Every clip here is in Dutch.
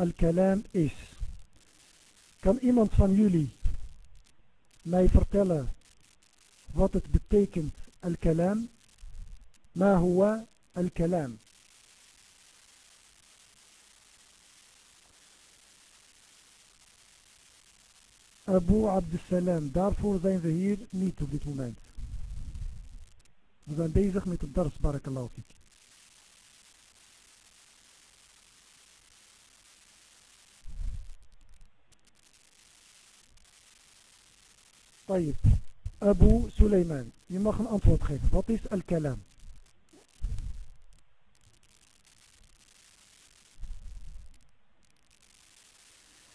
al-kalam is. Kan iemand van jullie mij vertellen wat het betekent al-kalam? Ma huwa al-kalam? Abu Abdussalam, daarvoor zijn we hier niet op dit moment. We zijn bezig met het dars, barakallahu طيب Abu Suleiman, je mag een antwoord geven. Wat is al-kalam?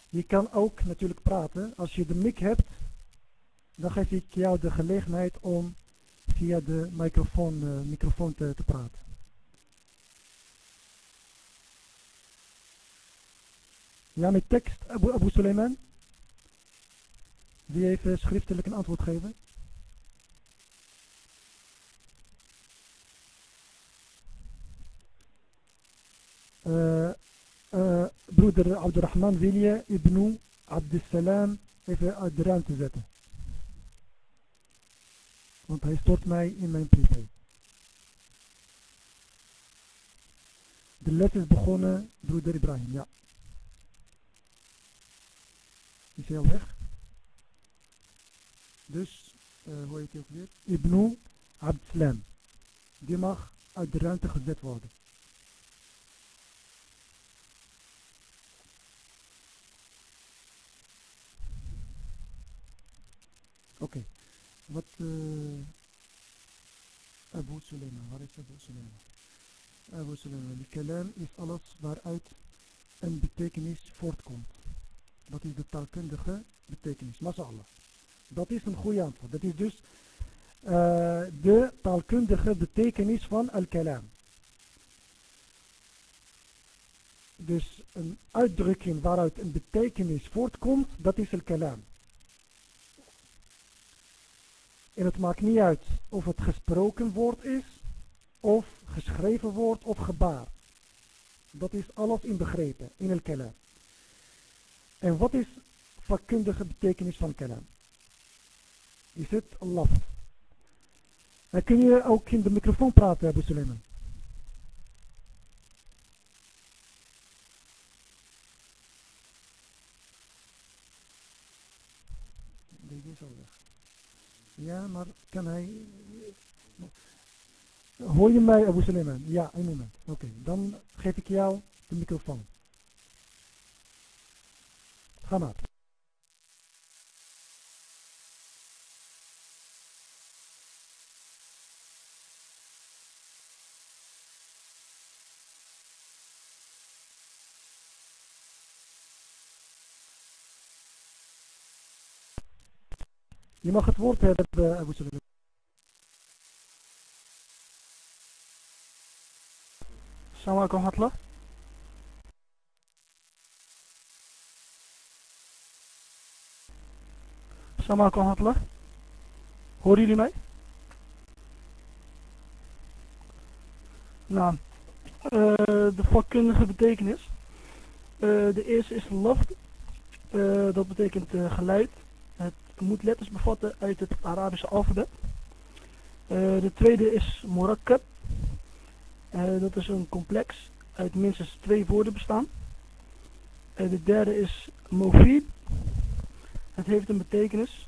Je kan ook natuurlijk praten. Als je de mic hebt, dan geef ik jou de gelegenheid om via de microfoon, uh, microfoon te, te praten. Ja, met tekst, Abu, Abu Suleiman. Wie even schriftelijk een antwoord geven? Uh, uh, broeder Abdurrahman, wil je Ibn Abdussalam even uit de ruimte zetten? Want hij stort mij in mijn privé. De les is begonnen, broeder Ibrahim, ja. Is hij al weg? Dus, uh, hoe heet hij ook weer? Ibn Abdeslam. Die mag uit de ruimte gezet worden. Oké. Wat uh, Abu Suleiman, waar is Abu Suleiman? Abu Suleiman, de kalam is alles waaruit een betekenis voortkomt. Dat is de taalkundige betekenis. Mashallah. Dat is een goede antwoord. Dat is dus uh, de taalkundige betekenis van al-kalam. Dus een uitdrukking waaruit een betekenis voortkomt, dat is al-kalam. En het maakt niet uit of het gesproken woord is, of geschreven woord of gebaar. Dat is alles inbegrepen in el kalam. En wat is vakkundige betekenis van kalam? Is het laf? En kun je ook in de microfoon praten, Abu Suleiman? Deze. Ja, maar kan hij... Hoor je mij, Abu Suleiman? Ja, een moment. Oké, dan geef ik jou de microfoon. Ga maar. Je mag het woord hebben, Abu Suleiman. Assalamu alaikum. Assalamu alaikum. Horen jullie mij? Nou, de vakkundige betekenis. Uh, de eerste is loft. Dat betekent geluid. Moet letters bevatten uit het Arabische alfabet. de tweede is murakkab. Uh, dat is een complex uit minstens twee woorden bestaan. Uh, de derde is mofid. Het heeft een betekenis.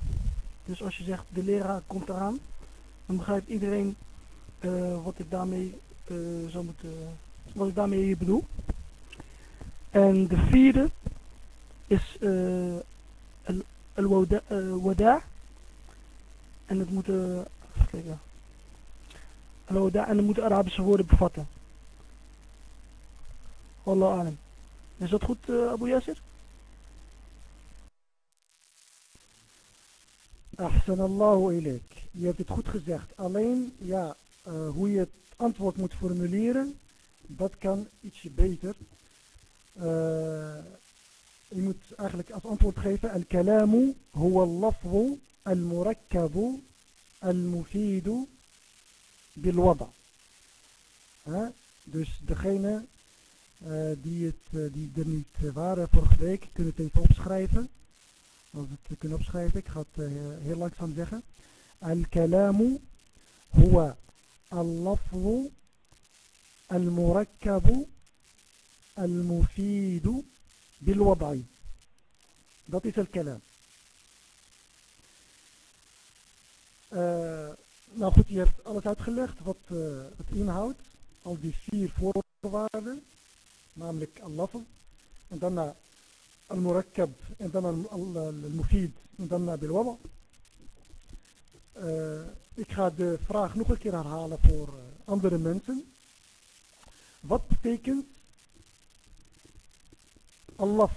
Dus als je zegt de leraar komt eraan, dan begrijpt iedereen wat ik daarmee zou moeten, wat ik daarmee hier bedoel. En de vierde is al-wada. En het moet, kijken. En dat moeten Arabische woorden bevatten. Wallah alam. Is dat goed, uh, Abu Yasir? Ahsan. Je hebt het goed gezegd. Alleen, ja, uh, hoe je het antwoord moet formuleren, dat kan ietsje beter. Uh, je moet eigenlijk als antwoord geven, al-kalamu huwa al-lafzu al-murakkabu al-mufidu bilwada. Dus degene Uh, die, het, uh, die er niet uh, waren vorige week, kunnen het even opschrijven. Als het kunnen opschrijven, ik ga het heel langzaam zeggen. Al-kalamu huwa al-lafzu al-murakkabu al-mufidu bil-wad'i. Dat is al-kalam. nou goed, je hebt alles uitgelegd wat het inhoudt. Al die vier voorwaarden namelijk al-lafz en daarna al-murakkab en dan al-mufid en daarna bil-wada. Uh, ik ga de vraag nog een keer herhalen voor uh, andere mensen. Wat betekent Allah?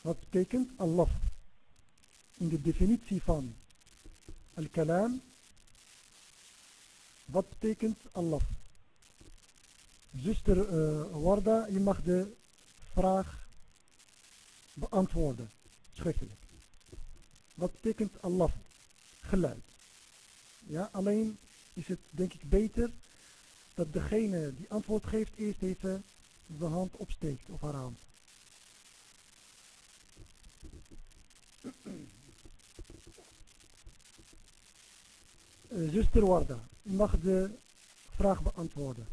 Wat betekent Allah? In de definitie van al-kalam. Wat betekent Allah? Zuster uh, Warda, je mag de vraag beantwoorden, schriftelijk. Wat betekent Allah? Geluid. Ja, alleen is het denk ik beter dat degene die antwoord geeft eerst even de hand opsteekt of haar hand. Uh, zuster Warda, je mag de vraag beantwoorden.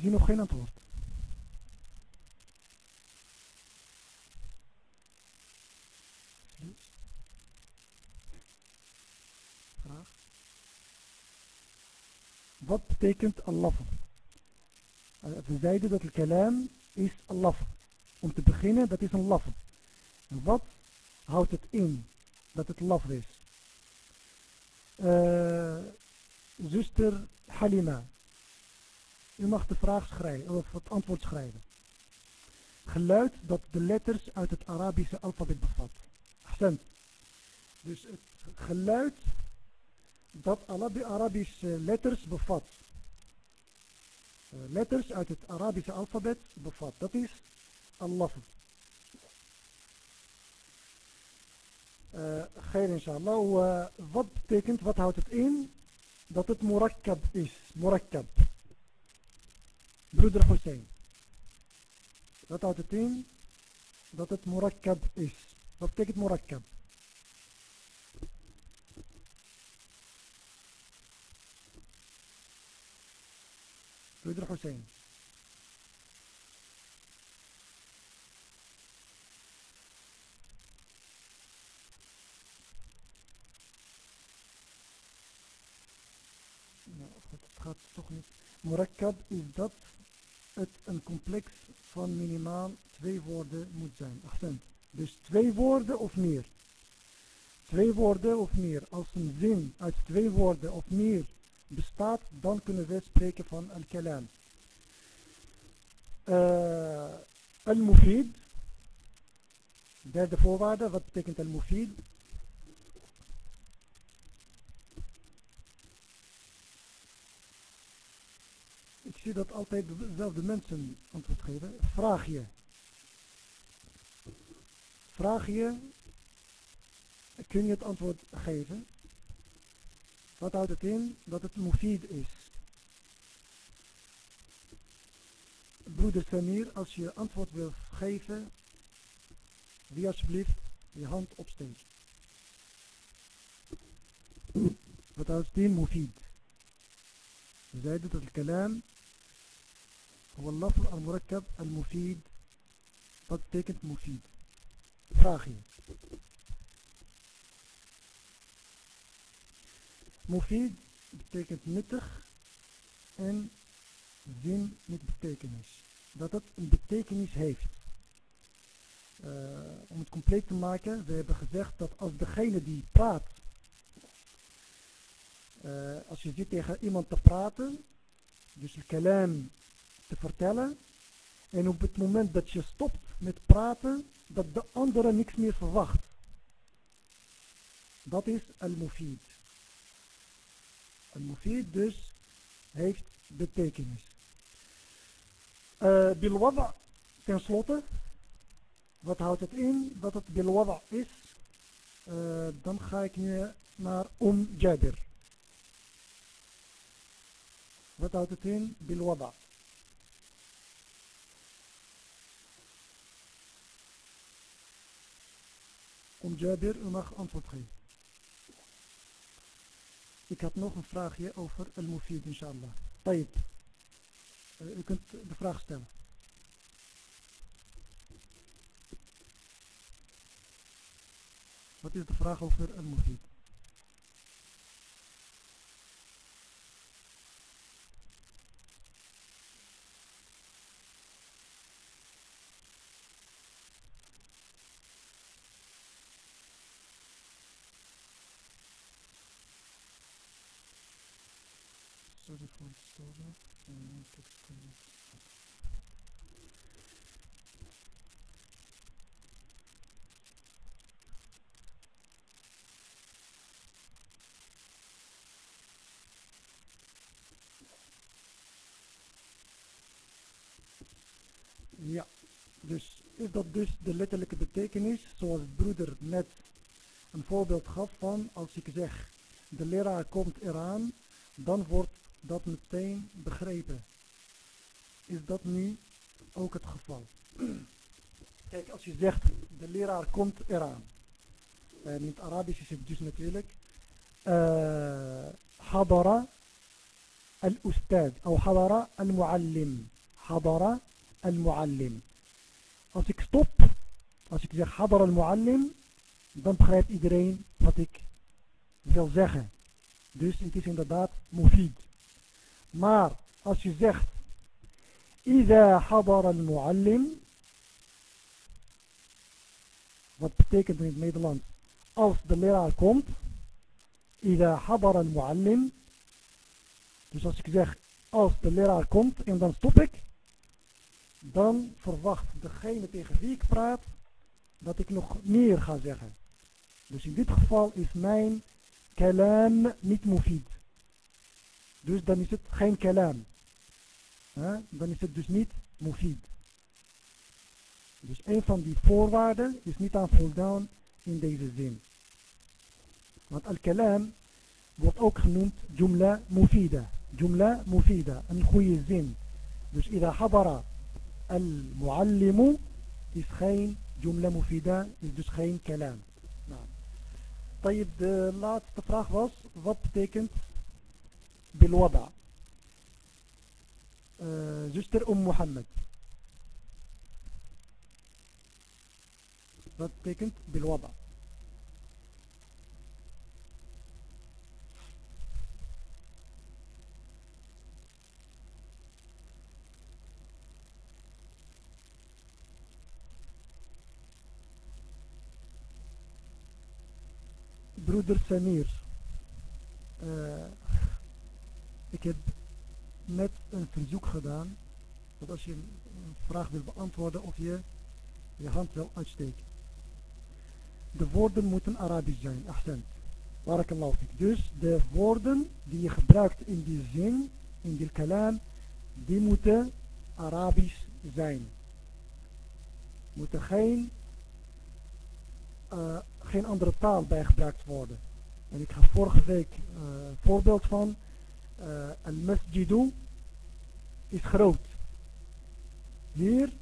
Zie nog geen antwoord. Wat betekent Allah? Eh, we zeiden dat het kalam is Allah. Om te beginnen, dat is een laf. En wat houdt het in dat het laf is? Uh, zuster Halima, u mag de vraag schrijven, of het antwoord schrijven. Geluid dat de letters uit het Arabische alfabet bevat. Accent. Dus het geluid dat Arabische letters bevat. Uh, letters uit het Arabische alfabet bevat. Dat is Allah. Uh, Geir inshallah. Uh, wat betekent, wat houdt het in? Dat het murakkab is. Murakkab. Broeder Hussein. Dat houdt het in dat het murakkab is. Wat betekent murakkab? Broeder Hussein. Nou, het gaat toch niet. Murakkab is dat het een complex van minimaal twee woorden moet zijn. Accent. Dus twee woorden of meer. Twee woorden of meer. Als een zin uit twee woorden of meer bestaat, dan kunnen we spreken van al-kalam. Uh, al-mufid. Derde voorwaarde, wat betekent al-mufid? Zie dat altijd dezelfde mensen antwoord geven. Vraag je. Vraag je. Kun je het antwoord geven? Wat houdt het in? Dat het mufid is. Broeder Samir, als je antwoord wil geven, wie alsjeblieft je hand opsteekt. Wat houdt het in? Mufid. We zeiden dat het kalam هو اللفظ المركب المفيد wat betekent mufid? Vraag je. Mufid betekent nuttig en zin met betekenis. Dat het een betekenis heeft. Uh, om het compleet te maken, we hebben gezegd dat als degene die praat, uh, als je zit tegen iemand te praten, dus het kalam te vertellen. En op het moment dat je stopt met praten, dat de andere niks meer verwacht. Dat is al-mufid. Al-mufid dus heeft betekenis. Uh, bilwada, ten slotte, wat houdt het in? Dat het bilwada is. Uh, dan ga ik nu naar Om Jabir. Wat houdt het in? Bilwada. Om Jabir, u mag antwoord geven. Ik had nog een vraagje over Al-Mufid, inshallah. Tayyip. Uh, u kunt de vraag stellen. Wat is de vraag over Al-Mufid? Ja, dus is dat dus de letterlijke betekenis, zoals broeder net een voorbeeld gaf van, als ik zeg, de leraar komt eraan, dan wordt dat meteen begrepen. Is dat nu ook het geval? Kijk, als je zegt, de leraar komt eraan. En in het Arabisch is het dus natuurlijk. Hadara al-ustad. Of hadara al-muallim. Hadara al-muallim. Als ik stop, als ik zeg hadara al-muallim, dan begrijpt iedereen wat ik wil zeggen. Dus het is inderdaad mufid. Maar als je zegt, Ida hadar al-muallim, wat betekent in het Nederlands? Als de leraar komt, Ida hadar al-muallim, dus als ik zeg, als de leraar komt en dan stop ik, dan verwacht degene tegen wie ik praat dat ik nog meer ga zeggen. Dus in dit geval is mijn kalam niet mufid. Dus dan is het geen kalam. Dan is het dus niet mufid. Dus een van die voorwaarden is niet aan voldaan in deze zin. Want al-kalam wordt ook genoemd jumla mufida. Jumla mufida, een goede zin. Dus ida hadara al-muallimu is geen jumla mufida, is dus geen kalam. Nou. De laatste vraag was, wat betekent بالوضع. آه، زوجتر أم محمد. فتكنت بالوضع. برودر سمير. آه، Ik heb net een verzoek gedaan dat als je een vraag wil beantwoorden of je je hand wil uitsteken. De woorden moeten Arabisch zijn, accent. Barakallahu fik. Dus de woorden die je gebruikt in die zin, in die kalam, die moeten Arabisch zijn. Moeten geen, uh, geen andere taal bij gebruikt worden. En ik ga vorige week uh, voorbeeld van al-masjidu is groot. Hier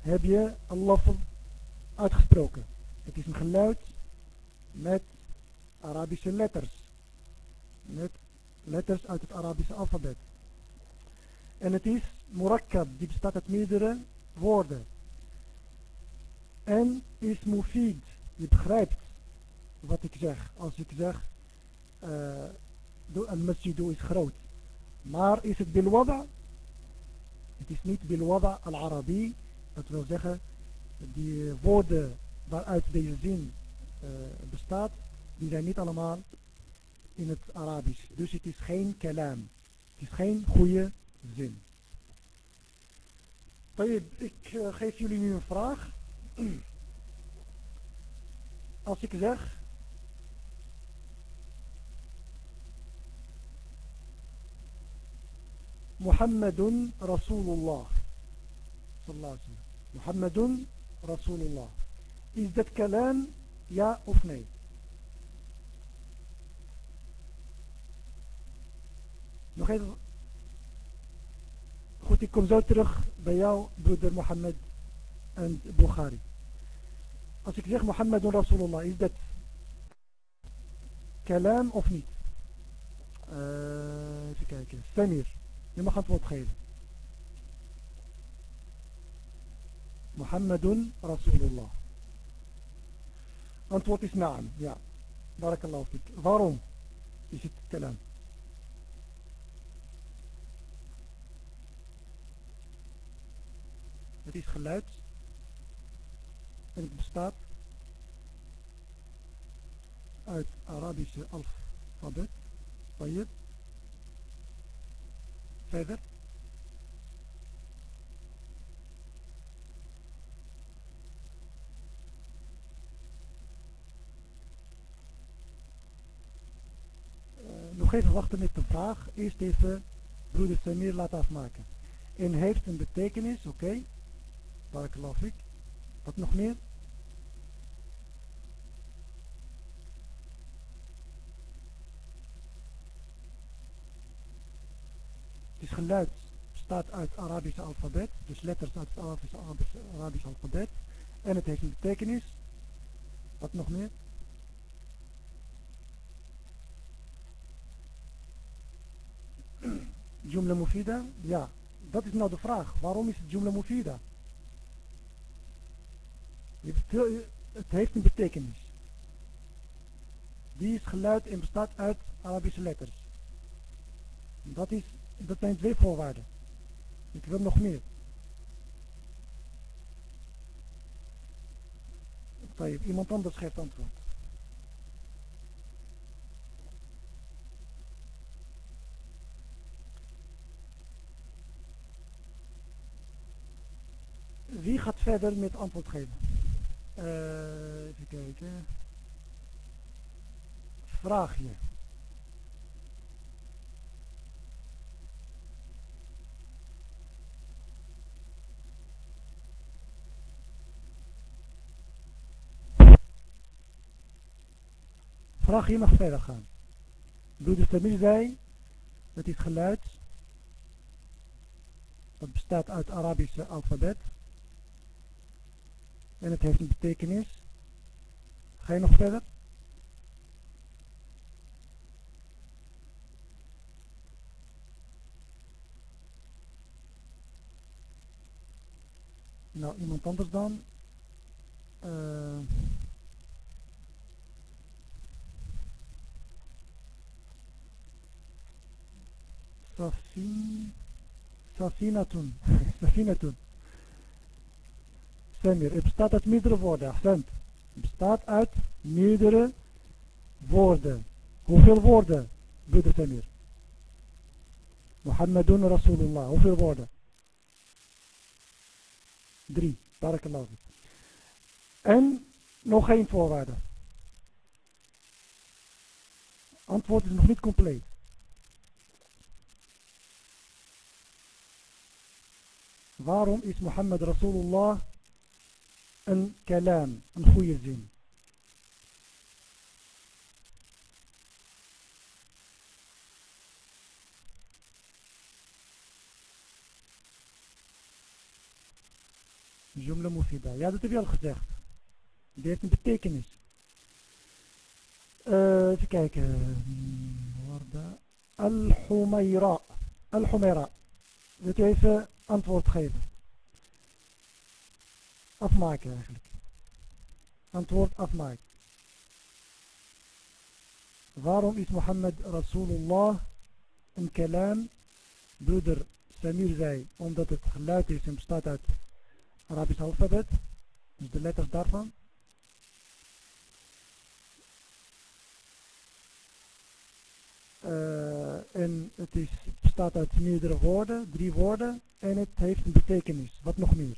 heb je Allah uitgesproken. Het is een geluid met Arabische letters. Met letters uit het Arabische alfabet. En het is murakkab, die bestaat uit meerdere woorden. En is mufid, je begrijpt wat ik zeg. Als ik zeg, uh, al-masjidu is groot. Maar is het bilwada? Het is niet bilwada al-Arabi. Dat wil zeggen, die woorden waaruit deze zin uh, bestaat, die zijn niet allemaal in het Arabisch. Dus het is geen kalam. Het is geen goede zin. Ik uh, geef jullie nu een vraag. Als ik zeg, Muhammadun Rasulullah. Sallallahu alaihi wasallam. Muhammadun Rasulullah. Is dat kalam ja of nee? Nog even. Goed, ik kom zo terug bij jou, broeder Mohammed en Bukhari. Als ik zeg Mohammed Rasulullah, is dat kalam of niet? Uh, even kijken. Samir, Je mag antwoord geven. Mohammedun Rasulullah. Antwoord is naam, ja. Barakallahu fik. Waarom is het kalam? Het is geluid en het bestaat uit Arabische alfabet, verder nog even wachten met de vraag. Eerst even broeder Samir laten afmaken. En heeft een betekenis, oké. Okay. Barakallahu Wat nog meer? Het is geluid, bestaat uit Arabische alfabet, dus letters uit het Arabische alfabet. En het heeft een betekenis. Wat nog meer? Jumla Mufida? Ja, dat is nou de vraag. Waarom is het Jumla Mufida? Het heeft een betekenis. Die is geluid en bestaat uit Arabische letters. Dat, is, dat zijn twee voorwaarden. Ik wil nog meer. Iemand anders geeft antwoord. Wie gaat verder met antwoord geven? Uh, even kijken. Vraagje. Vraag je mag verder gaan. Broeder Tamir zei, dat is geluid. Dat bestaat uit Arabische alfabet. En het heeft een betekenis. Ga je nog verder? Nou, iemand anders dan. Uh, Safinatun. Safinatun. Samir. Het bestaat uit meerdere woorden. Accent. Het bestaat uit meerdere woorden. Hoeveel woorden, broeder Samir? Muhammadun Rasulullah. Hoeveel woorden? Drie. Barakallahu. En nog geen voorwaarde. Antwoord is nog niet compleet. Waarom is Mohammed Rasulullah een kalam, een goede zin. Jumla mufida. Ja, dat heb je al gezegd. Die heeft een betekenis. Uh, even kijken. Al-Humayra. Al-Humayra. Wilt u even antwoord geven? afmaken eigenlijk. Antwoord afmaken. Waarom is Mohammed Rasulullah een kalam? Broeder Samir zei, omdat het geluid is en bestaat uit Arabisch alfabet. Dus de letters daarvan. En het is, bestaat uit meerdere woorden, drie woorden. En het heeft een betekenis. Wat nog meer?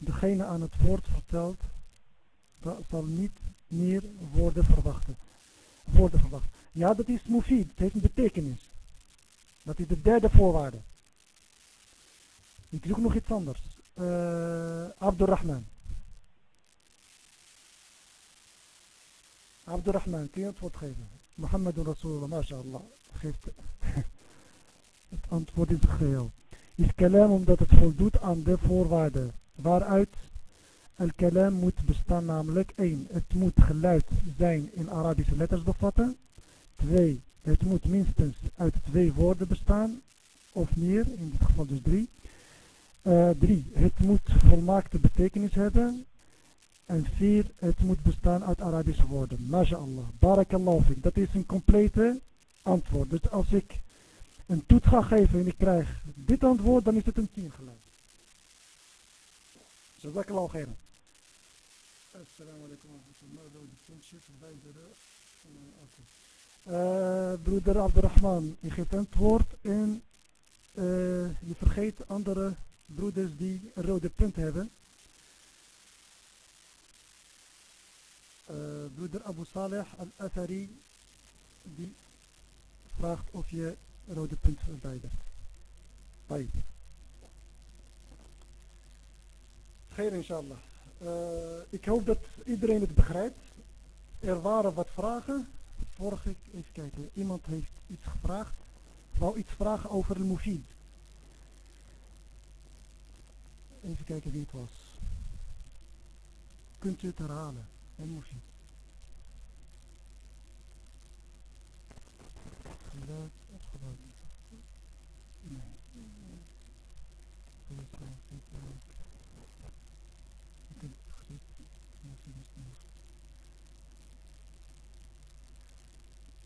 degene aan het woord vertelt, zal niet meer woorden verwachten. Woorden verwachten. Ja, dat is mufid, het heeft een betekenis. Dat is de derde voorwaarde. Ik zoek nog iets anders. Uh, Abdurrahman. Abdurrahman, kun je antwoord geven? Mohammed Rasulullah, mashallah. Geeft het antwoord in het geheel. Is kalam omdat het voldoet aan de voorwaarden. Waaruit al-kalam moet bestaan namelijk 1. Het moet geluid zijn in Arabische letters bevatten. 2. Het moet minstens uit twee woorden bestaan. Of meer, in dit geval dus 3. 3. Uh, het moet volmaakte betekenis hebben. En 4. Het moet bestaan uit Arabische woorden. MashaAllah. Barakallahu fik. Dat is een complete antwoord. Dus als ik een toets ga geven en ik krijg dit antwoord, dan is het een 10 gelijk. Jazakallahu khairan. Assalamu alaikum wa uh, broeder Abdurrahman, je geeft antwoord en uh, je vergeet andere broeders die een rode punt hebben. Broeder Abu Saleh al-Athari die vraagt of je rode punt verwijdert. Bye. Geer inshallah. Uh, ik hoop dat iedereen het begrijpt. Er waren wat vragen. Vorige, even kijken, iemand heeft iets gevraagd. Wou iets vragen over de mufid. Even kijken wie het was. Kunt u het herhalen? Geluid.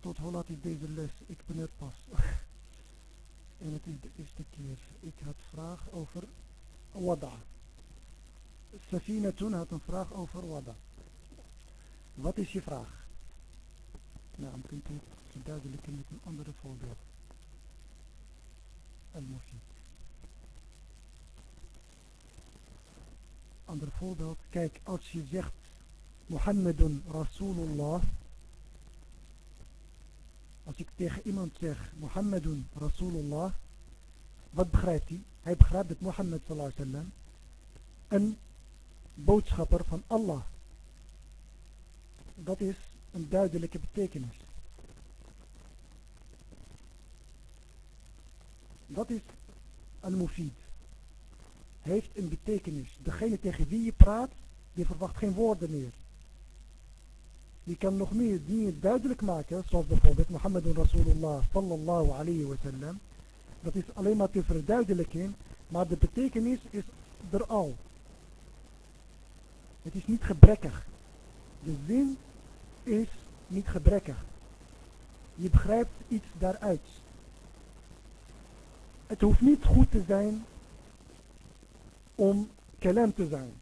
Tot hoe laat is deze les? Ik ben er pas. en het is de eerste keer. Ik had vraag over wada. Safina toen had een vraag over wada. Wat is je vraag? Nou, dan kunt u verduidelijken met een andere voorbeeld. Al-Mufid. Ander voorbeeld. Kijk, als je zegt Mohammedun Rasulullah als ik tegen iemand zeg, Mohammedun Rasulullah, wat begrijpt hij? Hij begrijpt dat Mohammed sallallahu alaihi wasallam een boodschapper van Allah. Dat is een duidelijke betekenis. Dat is al-mufid. Heeft een betekenis. Degene tegen wie je praat, die verwacht geen woorden meer. Je kan nog meer dingen duidelijk maken, zoals bijvoorbeeld Mohammed Rasulullah sallallahu alayhi wa sallam. Dat is alleen maar te verduidelijken, maar de betekenis is er al. Het is niet gebrekkig. De zin is niet gebrekkig. Je begrijpt iets daaruit. Het hoeft niet goed te zijn om kalam te zijn.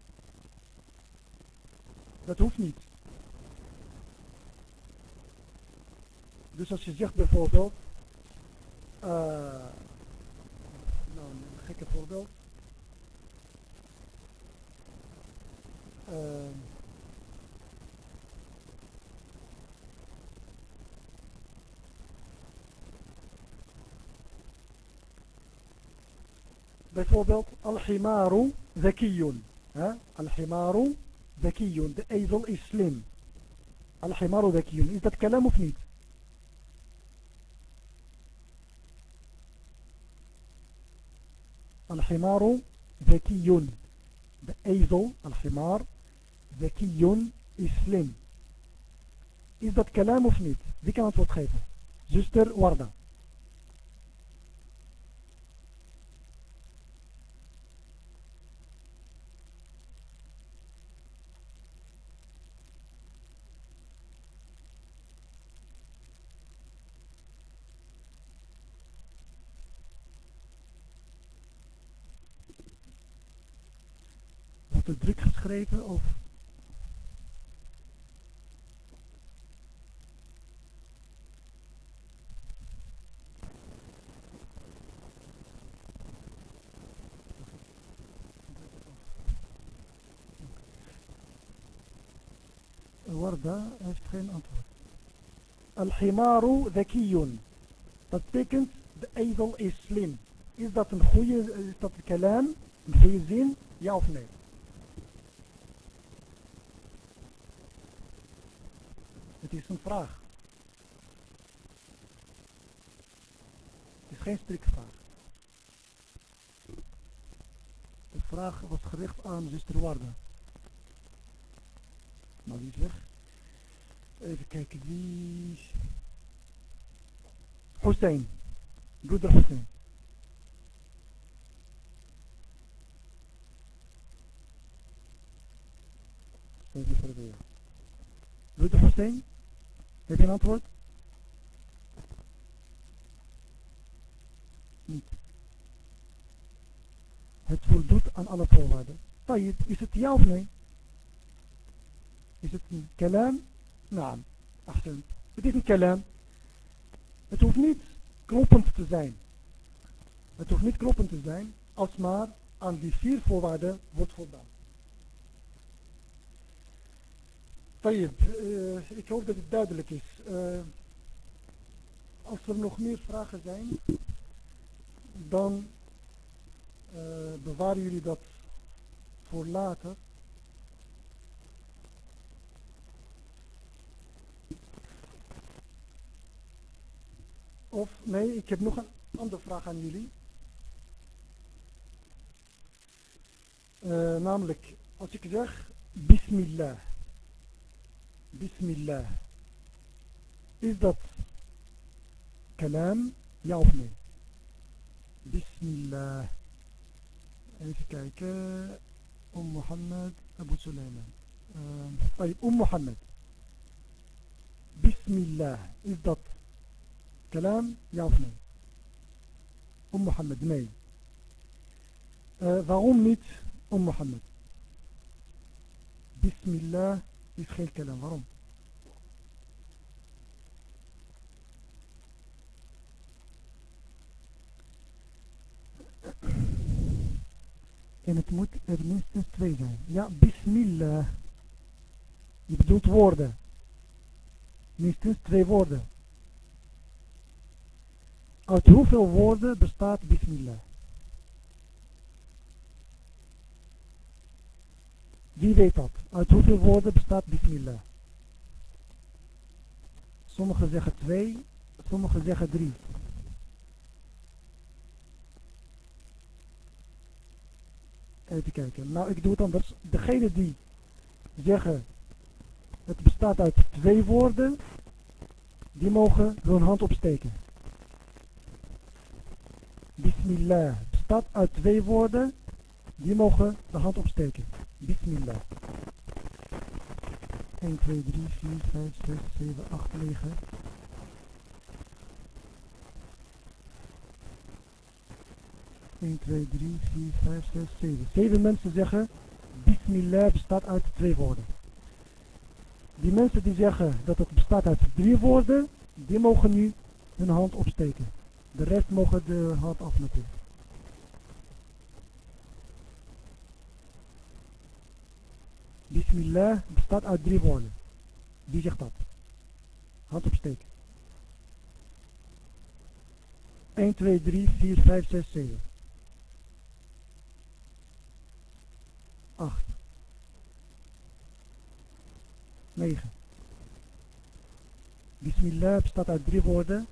Dat hoeft niet. Dus als je zegt bijvoorbeeld, uh, nou een gekke voorbeeld. Uh, bijvoorbeeld al-himaru zakiyun. Al-himaru zakiyun. De ezel is slim. Al-himaru zakiyun. Is dat kalam of niet? الحمار ذكي de ezel, al-himar, zakiyun is slim. Is dat kalam of niet? Wie kan antwoord geven? Zuster Warda. Geschreven of Warda heeft geen antwoord. Al-himaru zakiyun. Dat betekent de ezel is slim. Is dat een goede, is dat een kalam, een goede zin, ja of nee? Een vraag. Is geen strikvraag. De vraag was gericht aan zuster Warda. Maar wie is weg? Even kijken, wie... Hussein. Broeder Hussein. Broeder Hussein? Heb je een antwoord? Niet. Het voldoet aan alle voorwaarden. Tayyip, is het ja of nee? Is het een kalam? Nou, achterend. Het is een kalam. Het hoeft niet kloppend te zijn. Het hoeft niet kloppend te zijn, als maar aan die vier voorwaarden wordt voldaan. Tayyip, uh, ik hoop dat het duidelijk is. Uh, als er nog meer vragen zijn, dan uh, bewaren jullie dat voor later. Of nee, ik heb nog een andere vraag aan jullie. Namelijk, als ik zeg Bismillah. Bismillah. Is dat kalam, ja of nee? Bismillah. Even kijken. Om Mohammed Abu Sulaiman. Uh, Om Mohammed. Bismillah. Is dat كلام ja of nee? Om Mohammed, nee. Uh, waarom niet om Mohammed? Bismillah is geen kalam. Waarom? En het moet er minstens twee zijn. Ja, bismillah. Je bedoelt woorden. Minstens twee woorden. Uit hoeveel woorden bestaat Bismillah? Wie weet dat? Uit hoeveel woorden bestaat Bismillah? Sommigen zeggen twee, sommigen zeggen drie. Even kijken. Nou, ik doe het anders. Degene die zeggen het bestaat uit twee woorden, die mogen hun hand opsteken. Bismillah bestaat uit twee woorden. Die mogen de hand opsteken. Bismillah. 1, 2, 3, 4, 5, 6, 7, 8, 9. Eén, twee, drie, vier, vijf, zes, zeven. Zeven mensen zeggen, Bismillah bestaat uit twee woorden. Die mensen die zeggen dat het bestaat uit drie woorden, die mogen nu hun hand opsteken. De rest mogen de hand af natuurlijk. Bismillah bestaat uit drie woorden. Wie zegt dat? Hand opsteken. 1, 2, 3, 4, 5, 6, 7. 8. 9. Bismillah bestaat uit drie woorden.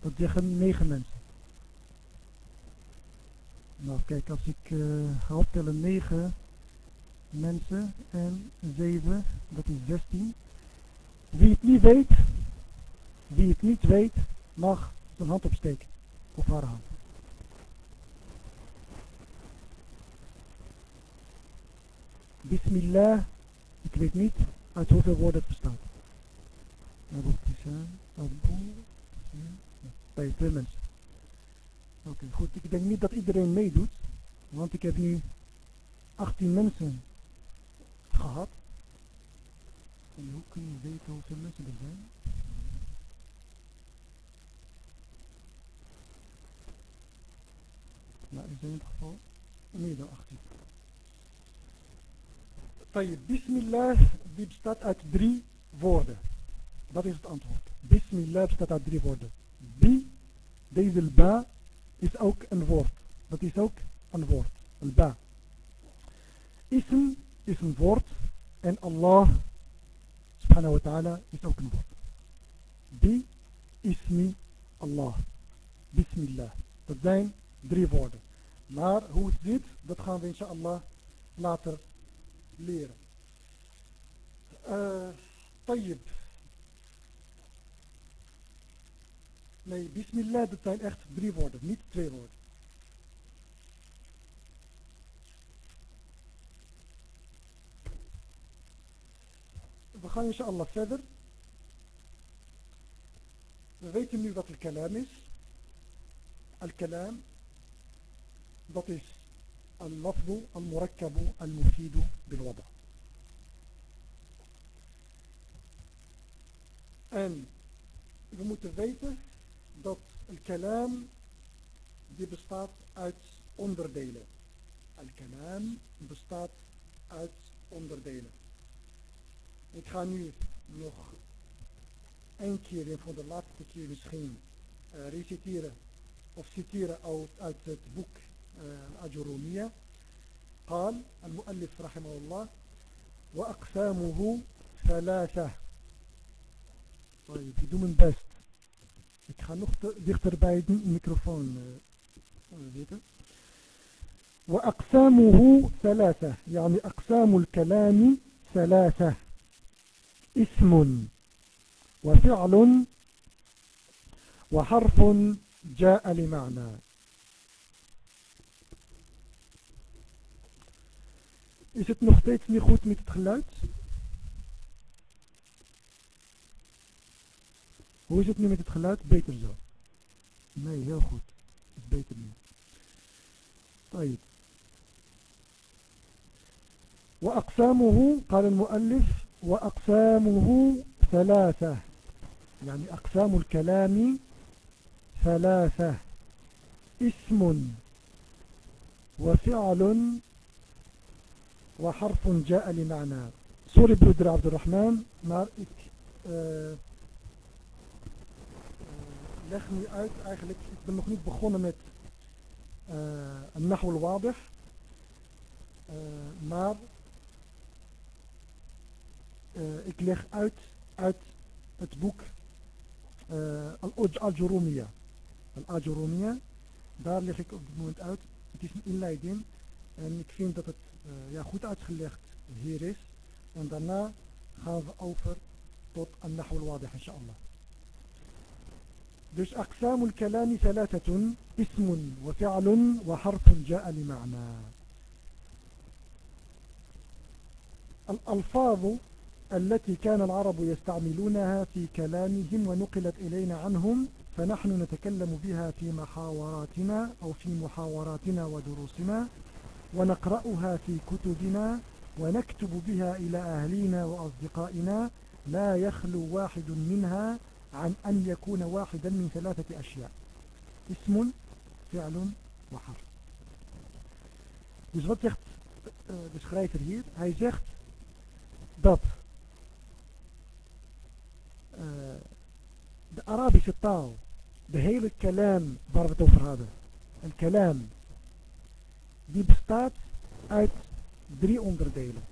Dat zeggen negen mensen. Nou, kijk, als ik uh, ga optellen 9 mensen en 7, dat is 16. Wie het niet weet, wie het niet weet, mag zijn hand opsteken. Of haar hand. Bismillah, ik weet niet uit hoeveel woorden het bestaat. Abu Tishan, Abu, bij twee mensen. Oké, goed. Ik denk niet dat iedereen meedoet. Want ik heb nu 18 mensen gehad. En hoe kun je weten hoeveel mensen er zijn? Nou, er zijn in ieder geval meer dan 18. Tayyip, Bismillah, die bestaat uit drie woorden. Dat is het antwoord. Bismillah bestaat uit drie woorden. Bi Deze ba is ook een woord. Dat is ook een woord. Een ba. Ism is een woord. En Allah subhanahu wa ta'ala is ook een woord. Bi ismi Allah. Bismillah. Dat zijn drie woorden. Maar hoe het zit, dat gaan we inshallah later leren. Uh. Nee, bismillah, dat zijn echt drie woorden, niet twee woorden. We gaan inshallah verder. We weten nu wat al-kalam is. Al-kalam, dat is al-lafdu al-murakkabu al-mufidu bil-wada. En we moeten weten dat al-kalam die bestaat uit onderdelen. Al-kalam bestaat uit onderdelen. Ik ga nu nog één keer en voor de laatste keer misschien uh, reciteren of citeren uit, uit het boek uh, Ajuromia. قال المؤلف رحمه الله وأقسامه ثلاثة طيب يدو من بس اتخنوخ دكتور بايدن الميكروفون وأقسامه ثلاثة يعني أقسام الكلام ثلاثة اسم وفعل وحرف جاء لمعنى Is het nog steeds niet goed met het geluid? Hoe is het nu met het geluid? Beter zo. Nee, heel goed. Is beter nu. طيب وأقسامه قال المؤلف وأقسامه ثلاثة. يعني أقسام الكلام ثلاثة. اسم وفعل وحرف جاء لمعنى. سوري بودر عبد الرحمن مارك آه، آه، لخني أيت أخليك بمخنيت بخونمت آه، النحو الواضح. مارك ik leg uit uit het boek uh, Al-Ajurumiyya. Al-Ajurumiyya, daar leg ik op dit moment uit. Het is een inleiding en ik vind dat het uh, ja, goed uitgelegd hier is. En daarna gaan we over tot An-Nahu al-Wadih, inshallah. Dus أقسام الكلام ثلاثة اسم وفعل وحرف جاء لمعنى الألفاظ التي كان العرب يستعملونها في كلامهم ونقلت إلينا عنهم فنحن نتكلم بها في محاوراتنا أو في محاوراتنا ودروسنا ونقرأها في كتبنا ونكتب بها إلى أهلينا وأصدقائنا لا يخلو واحد منها عن أن يكون واحدا من ثلاثة أشياء اسم فعل وحرف Dus wat zegt uh, de schrijver hier? Hij zegt dat uh, de Arabische taal, de hele kalam waar we het over hadden, een kalam, die bestaat uit drie onderdelen.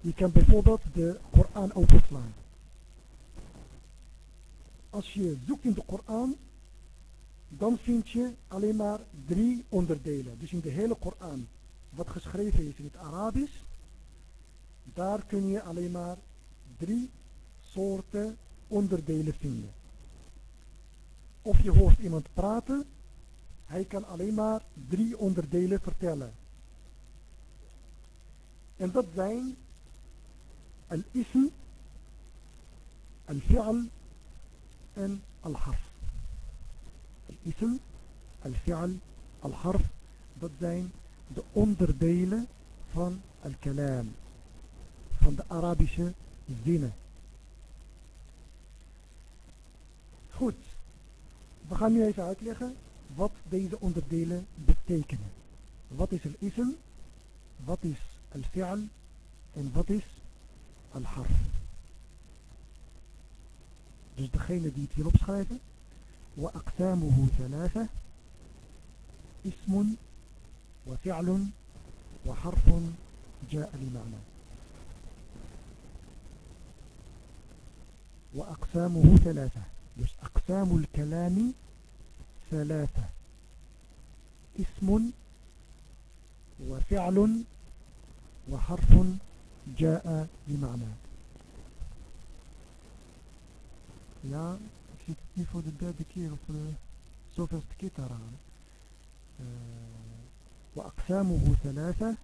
Je kan bijvoorbeeld de Koran openslaan. Als je zoekt in de Koran, dan vind je alleen maar drie onderdelen. Dus in de hele Koran, wat geschreven is in het Arabisch, daar kun je alleen maar drie soorten onderdelen vinden. Of je hoort iemand praten, hij kan alleen maar drie onderdelen vertellen. En dat zijn al-ism, al-fi'al en al-harf. Al-ism, al-fi'al, al-harf, dat zijn de onderdelen van al-kalam, van de Arabische zinnen. Goed, we gaan nu even uitleggen wat deze onderdelen betekenen. Wat is al-ism, wat is al-fi'al en wat is al-harf. Dus degene die het hier opschrijven, وأقسامه ثلاثة اسم وفعل وحرف جاء لمعنى وأقسامه ثلاثة بس أقسام الكلام ثلاثة. اسم وفعل وحرف جاء بمعنى. Ja, ik zit nu voor de derde keer of de zoveelste keer وأقسامه ثلاثة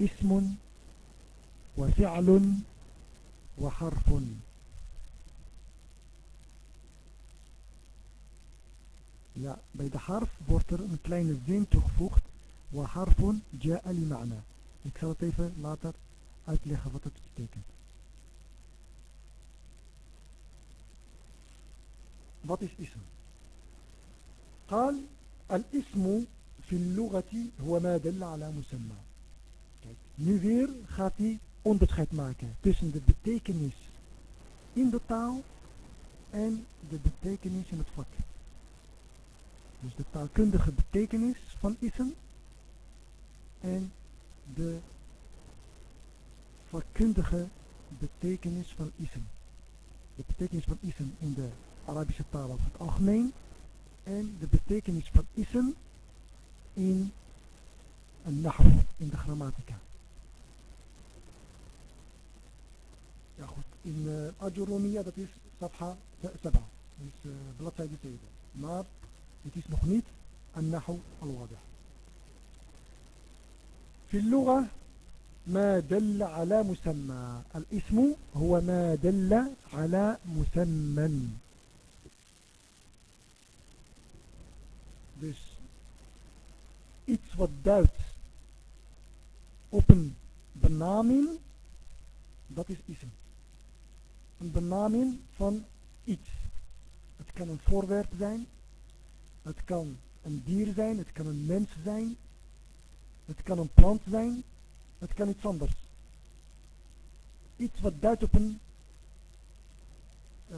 اسم وفعل وحرف Ja, bij de harf wordt er een kleine zin toegevoegd. Wa harfun ja'a li ma'na. Ik zal het even later uitleggen wat het betekent. Wat is ism? قال الاسم في اللغة هو ما دل على مسمى. Kijk, nu weer gaat hij onderscheid maken tussen de betekenis in de taal en de betekenis in het vak. Dus de taalkundige betekenis van ism en de vakkundige betekenis van ism. De betekenis van ism in de Arabische taal over het algemeen en de betekenis van ism in een nahu, in de grammatica. Ja goed, in uh, dat is Safha 7, dus uh, bladzijde 7. Maar het is nog niet النحو الواضح في اللغة ما دل على مسمى الاسم هو ما دل على مسمى dus iets wat duidt op een benaming dat is ism een benaming van iets het kan een voorwerp zijn Het kan een dier zijn, het kan een mens zijn, het kan een plant zijn, het kan iets anders. Iets wat duidt op een, uh,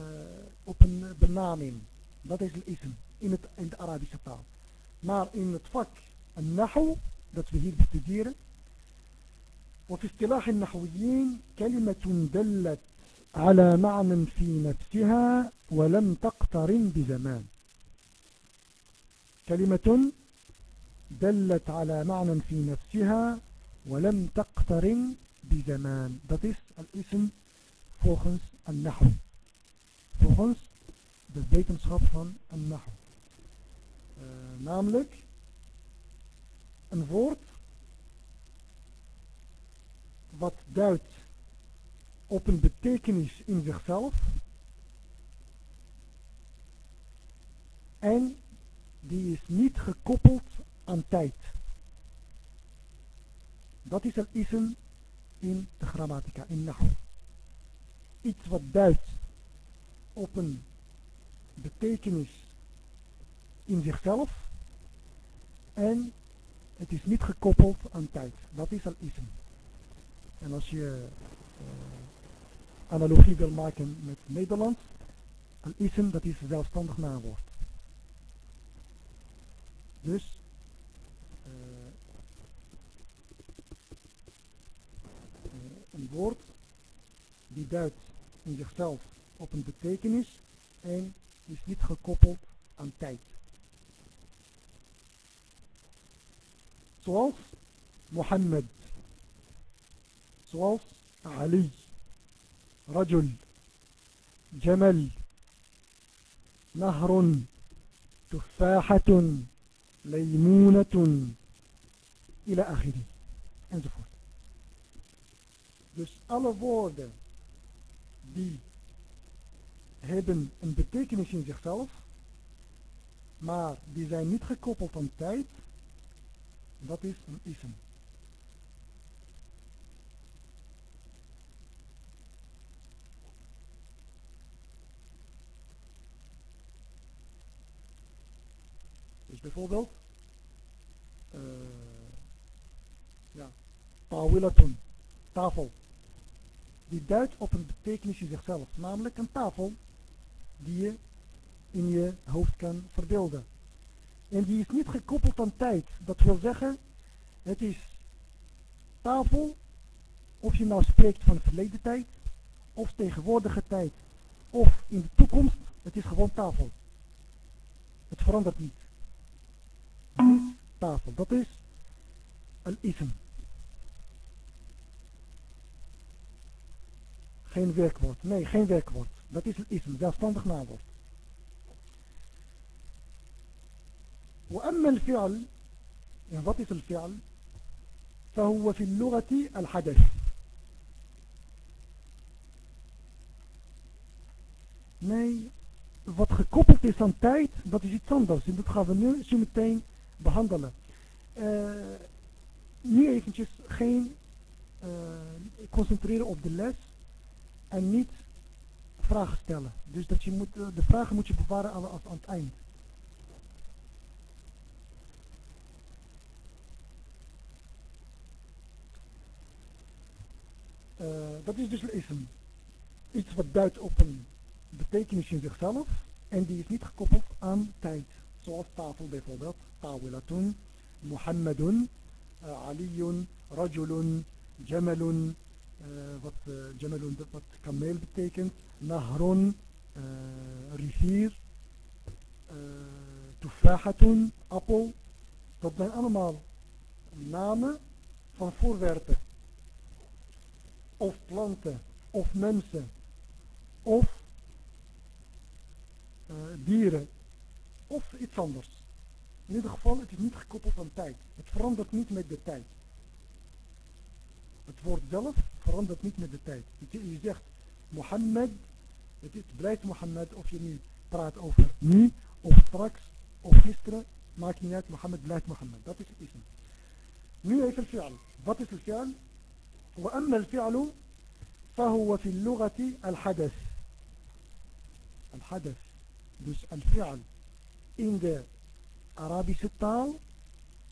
op een benaming. Dat is ism in, het, in de Arabische taal. Maar in het vak een nahu, dat we hier bestuderen, وفي اصطلاح النحويين كلمة دلت على معنى في نفسها ولم تقترن بزمان كلمة دلت على معنى في نفسها ولم تقترن بزمان dat is الاسم volgens النحو volgens de wetenschap van النحو uh, namelijk een woord wat duidt op een betekenis in zichzelf en die is niet gekoppeld aan tijd. Dat is het ism in de grammatica, in nahu. Iets wat duidt op een betekenis in zichzelf en het is niet gekoppeld aan tijd. Dat is al ism. En als je uh, analogie wil maken met Nederlands, een ism dat is zelfstandig naamwoord. Dus uh, een woord die duidt in zichzelf op een betekenis en is niet gekoppeld aan tijd. Zoals Mohammed, zoals Ali, Rajul, Jamal, Nahrun, Tuffahatun, Leimunatun. Ila akhiri. Enzovoort. Dus alle woorden die hebben een betekenis in zichzelf, maar die zijn niet gekoppeld aan tijd, dat is een ism. Bijvoorbeeld, uh, ja, tafel. Die duidt op een betekenis in zichzelf, namelijk een tafel. die je in je hoofd kan verbeelden. En die is niet gekoppeld aan tijd. Dat wil zeggen, het is tafel, of je nou spreekt van verleden tijd, of tegenwoordige tijd, of in de toekomst, het is gewoon tafel. Het verandert niet Het is tafel. Dat is al-ism. Geen werkwoord. Nee, geen werkwoord. Dat is al-ism, zelfstandig naamwoord. وأما الفعل يعني wat is الفعل فهو في اللغة الحدث Nee, wat gekoppeld is aan tijd, dat is iets anders. En dat gaan we nu zo meteen behandelen. Uh, nu eventjes geen uh, concentreren op de les en niet vragen stellen. Dus dat je moet, de vragen moet je bewaren aan, aan het eind. Dat is dus. Iets wat duidt op een betekenis in zichzelf en die is niet gekoppeld aan tijd. Zoals tafel bijvoorbeeld. Tawilatun, Muhammadun, uh, Aliyun, Rajulun, Jamalun, uh, wat uh, Jamalun wat kameel betekent, Nahrun, uh, rivier, uh, Tufahatun, appel. Dat zijn allemaal namen van voorwerpen of planten, of mensen, of uh, dieren, of iets anders. In ieder geval, het is niet gekoppeld aan tijd. Het verandert niet met de tijd. Het woord zelf verandert niet met de tijd. Je zegt Mohammed, het, is, het blijft Mohammed of je nu praat over nu, of straks, of gisteren, maakt niet uit, Mohammed blijft Mohammed. Dat is het ism. Nu even het fi'al. Wat is het fi'al? وأما الفعل فهو في اللغة الحدث الحدث dus الفعل in de Arabische taal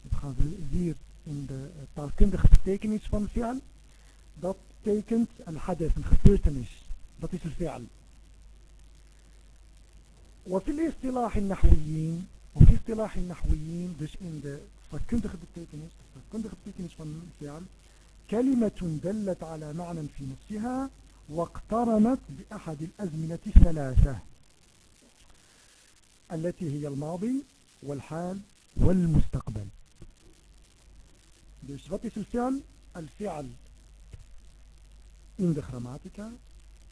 dat gaan we hier in de taalkundige betekenis van fi'al dat betekent al-hadath, een gebeurtenis dat is الفعل وفي الاصطلاح النحويين وفي اصطلاح النحويين dus in de taalkundige betekenis de taalkundige betekenis van fi'al كلمة دلت على معنى في نفسها واقترنت بأحد الأزمنة الثلاثة التي هي الماضي والحال والمستقبل Dus wat is الفعل? الفعل in de grammatica,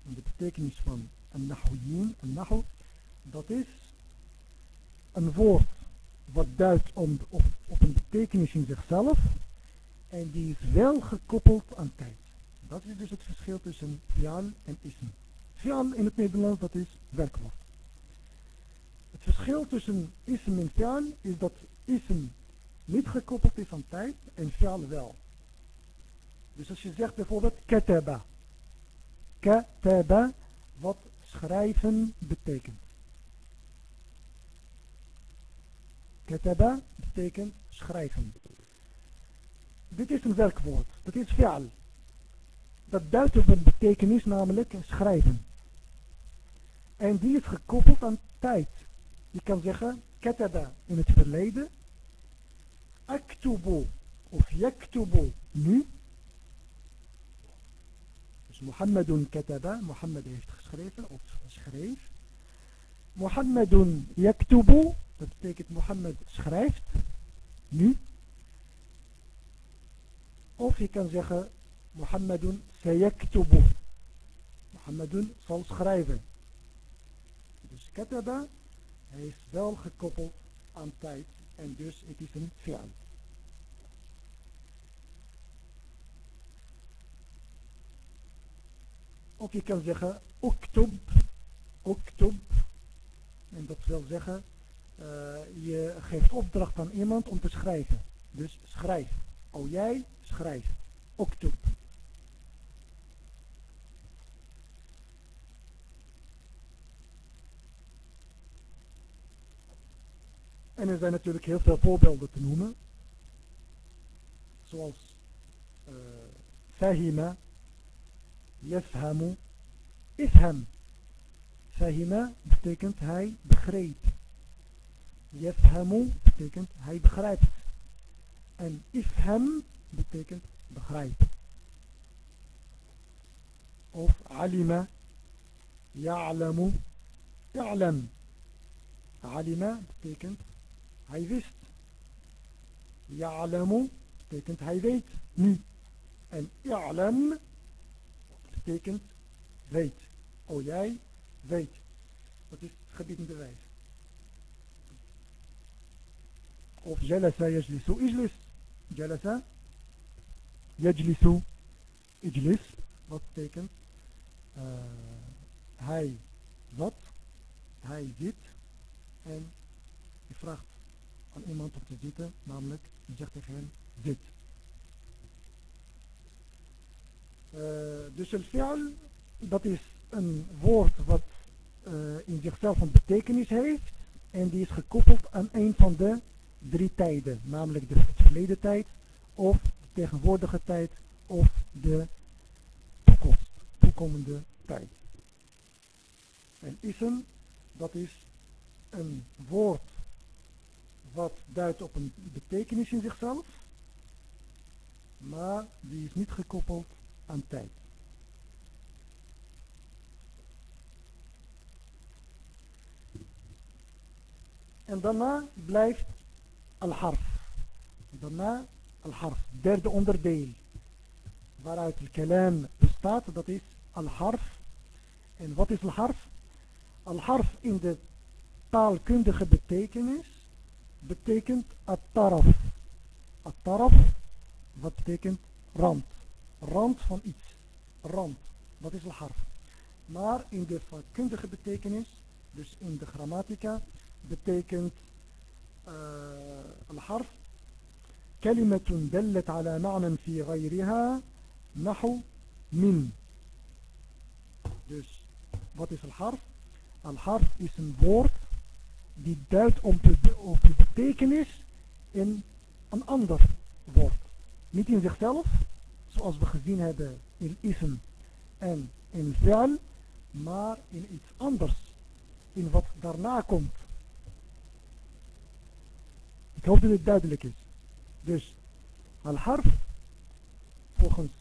in de betekenis van een nahwiyin, een nahu, dat is een woord wat duidt om, op, op een betekenis in zichzelf en die is wel gekoppeld aan tijd. Dat is dus het verschil tussen fial en ism. Fial in het Nederlands, dat is werkwoord. Het verschil tussen ism en fial is dat ism niet gekoppeld is aan tijd en fial wel. Dus als je zegt bijvoorbeeld kataba. Kataba, wat schrijven betekent. Kataba betekent schrijven. Dit is een werkwoord. Dat is fi'al. Dat duidt op een betekenis, namelijk schrijven. En die is gekoppeld aan tijd. Je kan zeggen, kataba in het verleden. Aktubu of yaktubu nu. Dus Mohammedun kataba, Mohammed heeft geschreven of schreef. Mohammedun yaktubu, dat betekent Mohammed schrijft nu. Of je kan zeggen Mohammedun sayaktubu. Mohammedun zal schrijven. Dus kataba, hij is wel gekoppeld aan tijd en dus het is een fi'al. Of je kan zeggen uktub, uktub. En dat wil zeggen, uh, je geeft opdracht aan iemand om te schrijven. Dus schrijf. Oh jij schrijf. Oktub. En er zijn natuurlijk heel veel voorbeelden te noemen. Zoals uh, fahima, yafhamu, ifham. Fahima betekent hij begreep. Yefhamu betekent hij begrijpt. En ifham betekent begrijp. Of alima, ya'lamu, ya'lam. Alima betekent hij wist. Ya'lamu betekent hij weet nu. En i'lam betekent weet. O jij weet. Dat is gebiedende wijze. Of jalasa yajlisu ijlis. Jalasa yajlisu ijlis. Wat betekent uh, hij wat, hij zit en je vraagt aan iemand om te zitten, namelijk je zegt tegen hem zit. Uh, dus el fi'al, dat is een woord wat uh, in zichzelf een betekenis heeft en die is gekoppeld aan een van de drie tijden, namelijk de verleden tijd of de tegenwoordige tijd of de toekomst, toekomende tijd. En ism, dat is een woord wat duidt op een betekenis in zichzelf, maar die is niet gekoppeld aan tijd. En daarna blijft al-harf. Daarna al-harf, derde onderdeel. Waaruit het kalam bestaat, dat is al-harf. En wat is al-harf? Al-harf in de taalkundige betekenis betekent at-taraf. At-taraf, wat betekent rand. Rand van iets. Rand. Dat is al-harf. Maar in de vakkundige betekenis, dus in de grammatica, betekent uh, الحرف كلمة دلت على معنى في غيرها نحو من dus wat is الحرف الحرف is een woord die duidt op de, betekenis in een ander woord niet in zichzelf zoals we gezien hebben in ism en in fi'al maar in iets anders in wat daarna komt Ik hoop dat het duidelijk is. Dus al-harf, volgens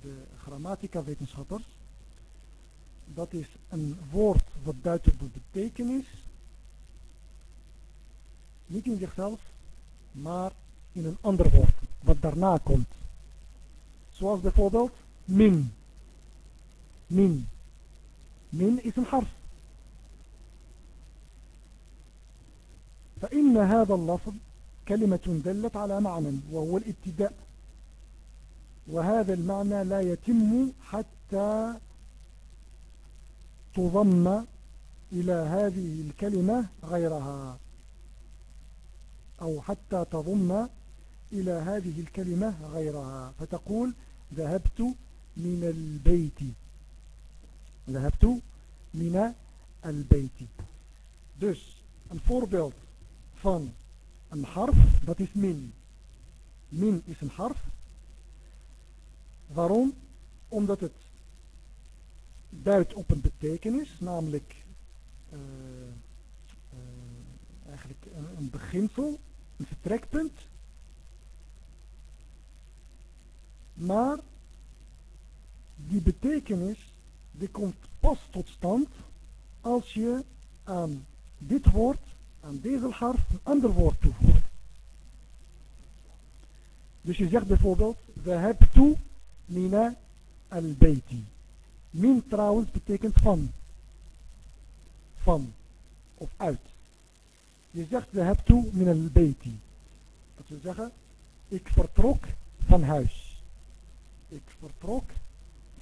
de grammatica wetenschappers, dat is een woord wat duidt op de betekenis, niet in zichzelf, maar in een ander woord, wat daarna komt. Zoals bijvoorbeeld min. Min. Min is een harf. فإن هذا اللفظ كلمة دلت على معنى وهو الابتداء وهذا المعنى لا يتم حتى تضم إلى هذه الكلمة غيرها أو حتى تضم إلى هذه الكلمة غيرها فتقول ذهبت من البيت ذهبت من البيت dus een voorbeeld van een harf, dat is min. Min is een harf. Waarom? Omdat het duidt op een betekenis, namelijk uh, uh, eigenlijk een, een beginsel, een vertrekpunt. Maar die betekenis die komt pas tot stand als je aan dit woord aan deze harf een ander woord toevoegt. Dus je zegt bijvoorbeeld, we hebben toe mina al-bayti. Min trouwens betekent van. Van. Of uit. Je zegt, we hebben toe min al-bayti. Dat wil zeggen, ik vertrok van huis. Ik vertrok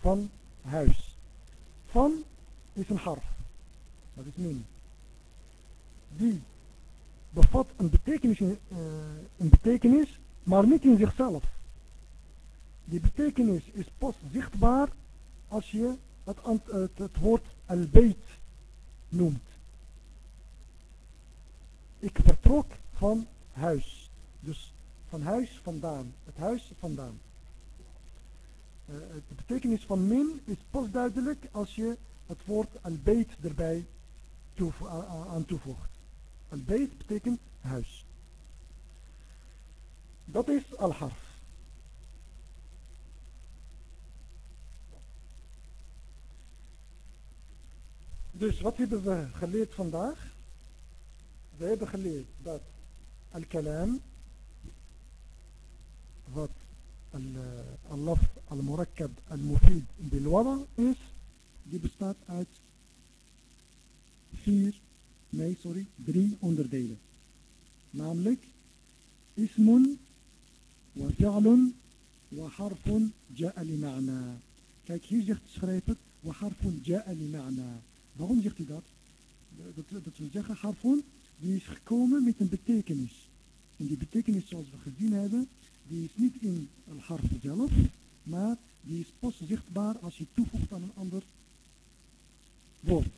van huis. Van is een harf. Dat is min. Die bevat een betekenis, uh, een betekenis, maar niet in zichzelf. Die betekenis is pas zichtbaar als je het, woord al-bayt noemt. Ik vertrok van huis. Dus van huis vandaan. Het huis vandaan. Uh, de betekenis van min is pas duidelijk als je het woord al-bayt erbij aan toevoegt. Al-bayt betekent huis. Dat is al-harf. Dus wat hebben we geleerd vandaag? Geleerd dat al-kalam, wat al-laf, al-murakkab, al-mufid bil-wada is, die bestaat uit vier, nee sorry, drie onderdelen. Namelijk ismun wa fi'lun wa harfun ja'a li ma'na. Kijk, hier zegt de schrijver wa harfun ja'a li ma'na. Waarom zegt hij dat? Dat, dat wil zeggen, harfun, die is gekomen met een betekenis. En die betekenis zoals we gezien hebben, die is niet in een harf zelf, maar die is pas zichtbaar als je toevoegt aan een ander woord.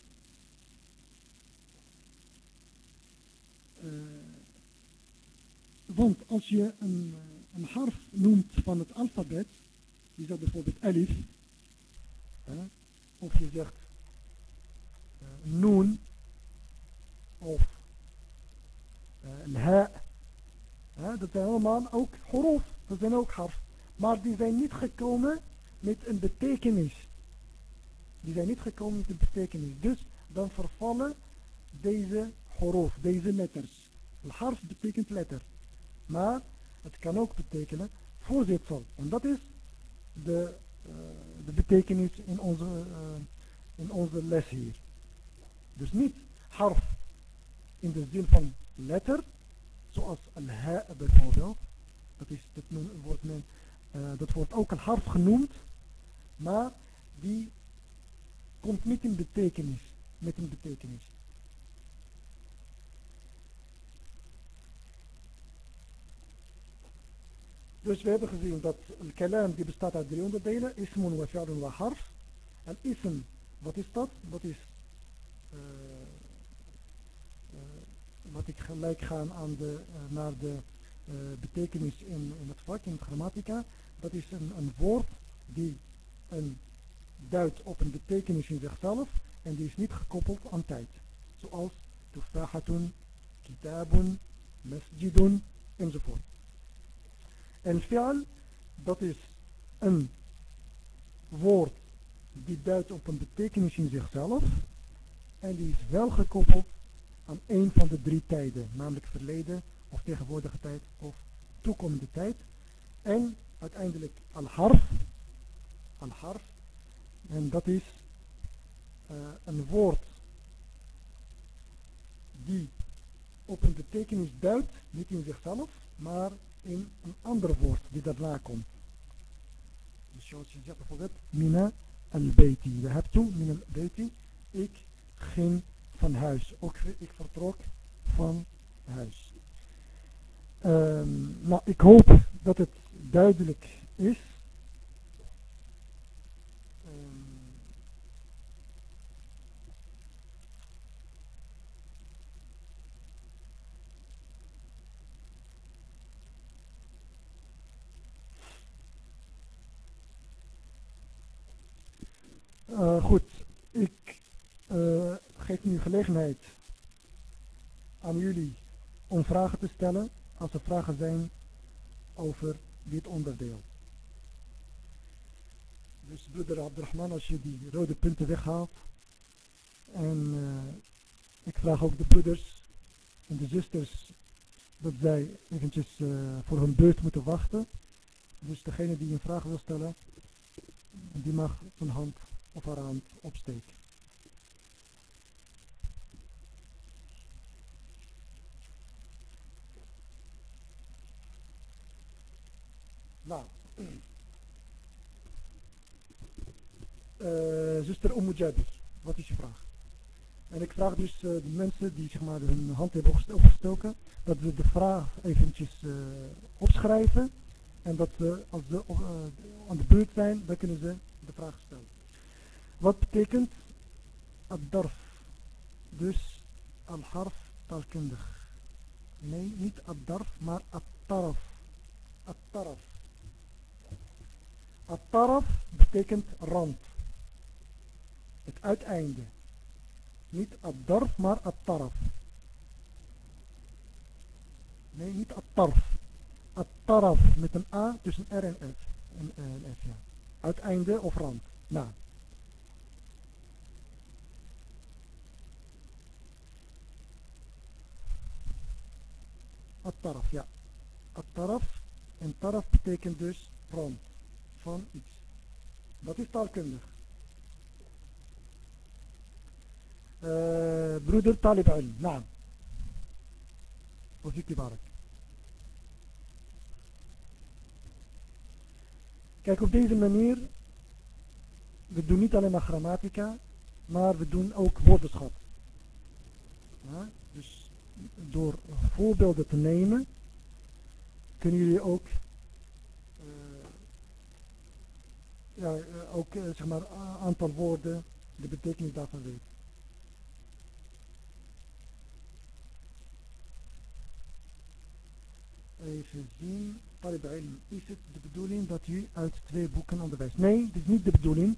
Uh, want als je een, een harf noemt van het alfabet, je zegt bijvoorbeeld alif, uh, of je zegt uh, noon, of eh, ha. Dat zijn allemaal ook horof. Dat zijn ook harf. Maar die zijn niet gekomen met een betekenis. Die zijn niet gekomen met een betekenis. Dus dan vervallen deze horof, deze letters. Een harf betekent letter. Maar het kan ook betekenen voorzitsel. En dat is de, eh, de betekenis in onze, eh, in onze les hier. Dus niet harf in de zin van letter, zoals al-ha bijvoorbeeld. Dat, is, dat, wordt uh, dat wordt ook een harf genoemd, maar die komt niet in betekenis, met een betekenis. Dus we hebben gezien dat een kalam die bestaat uit drie onderdelen. Ismun wa fi'lun wa harf. En ism, wat is dat? Dat is uh, wat ik gelijk ga aan de, uh, naar de betekenis in, in het vak, in grammatica. Dat is een, een woord die een duidt op een betekenis in zichzelf en die is niet gekoppeld aan tijd. Zoals tufahatun, kitabun, masjidun enzovoort. En fi'al, dat is een woord die duidt op een betekenis in zichzelf en die is wel gekoppeld aan een van de drie tijden, namelijk verleden of tegenwoordige tijd of toekomende tijd. En uiteindelijk al-harf, al-harf, en dat is uh, een woord die op een betekenis duidt, niet in zichzelf, maar in een ander woord die daarna komt. Dus zoals je zegt bijvoorbeeld, mina al-bayti. We hebben toe, mina al-bayti, ik ging van huis. Ook ik vertrok van huis. Um, nou, ik hoop dat het duidelijk is. Uh, goed, ik uh, geef nu gelegenheid aan jullie om vragen te stellen als er vragen zijn over dit onderdeel. Dus broeder Abdurrahman, als je die rode punten weghaalt. En uh, ik vraag ook de broeders en de zusters dat zij eventjes uh, voor hun beurt moeten wachten. Dus degene die een vraag wil stellen, die mag zijn hand of haar hand opsteken. Nou. Uh, zuster Omo wat is je vraag? En ik vraag dus uh, de mensen die zeg maar, hun hand hebben opgestoken, dat ze de vraag eventjes uh, opschrijven. En dat ze als ze aan de beurt zijn, dan kunnen ze de vraag stellen. Wat betekent ad-darf? Dus al-harf taalkundig. Nee, niet ad-darf, maar. Ad-taraf. Ad-taraf betekent rand. Het uiteinde. Niet ad-darf, maar ad-taraf. Nee, niet ad-tarf. Ad-taraf met een A tussen R en F. En, uh, en F, ja. Uiteinde of rand. Nou. At-taraf, ja. At-taraf. En taraf betekent dus rand van iets. Dat is taalkundig. Uh, broeder Talib Ilm, naam. وفيك بارك Kijk, op deze manier, we doen niet alleen maar grammatica, maar we doen ook woordenschat. Ja, dus door voorbeelden te nemen, kunnen jullie ook, uh, ja, ook uh, zeg maar, aantal woorden, de betekenis daarvan weten. Even zien. Is het de bedoeling dat u uit twee boeken onderwijst? Nee, dat is niet de bedoeling.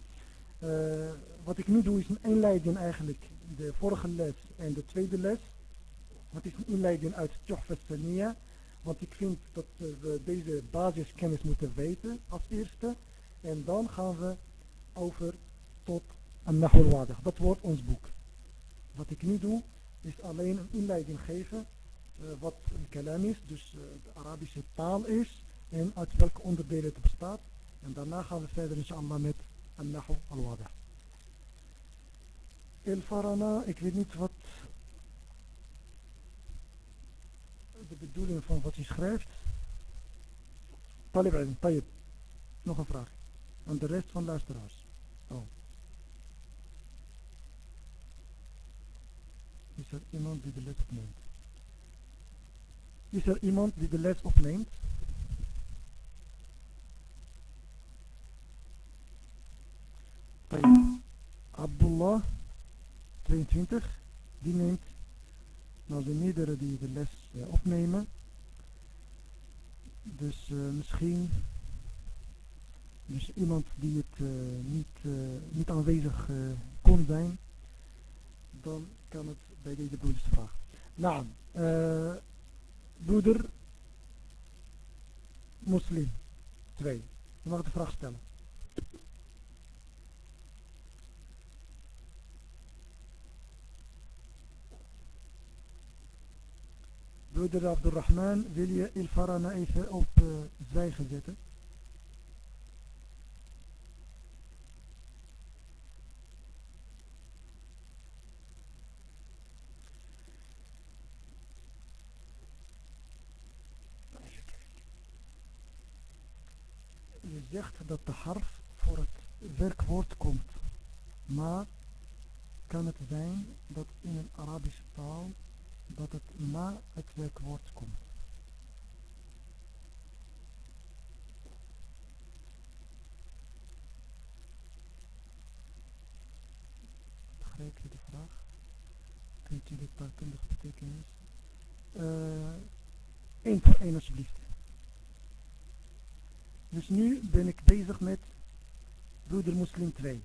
Uh, wat ik nu doe is een inleiding eigenlijk. De vorige les en de tweede les. Wat is een inleiding uit Sania. Want ik vind dat we deze basiskennis moeten weten als eerste. En dan gaan we over tot een Nahul Dat wordt ons boek. Wat ik nu doe is alleen een inleiding geven wat een kalam is, dus uh, de Arabische taal is en uit welke onderdelen het bestaat. En daarna gaan we verder inshallah met al-Nahu al-Wada. Il-Farana, ik weet niet wat de bedoeling van wat hij schrijft. Talib al Tayyip. Nog een vraag. Aan de rest van luisteraars. Oh. Is er iemand die de les neemt? Is er iemand die de les opneemt? Abdullah, 22, die neemt, nou de meerdere die de les uh, opnemen. Dus uh, misschien, dus iemand die het uh, niet, niet aanwezig kon zijn, dan kan het bij deze broeders vragen. Nou, broeder moslim. Twee. Je mag de vraag stellen. Broeder Abdurrahman, wil je Ilfarana even op uh, zwijgen zetten? Zegt dat de harf voor het werkwoord komt. Maar kan het zijn dat in een Arabische taal dat het na het werkwoord komt. Begrijp je de vraag? Kunt u de taalkundige betekenis? Eén uh, voor één alsjeblieft. Dus nu ben ik bezig met broeder moslim 2.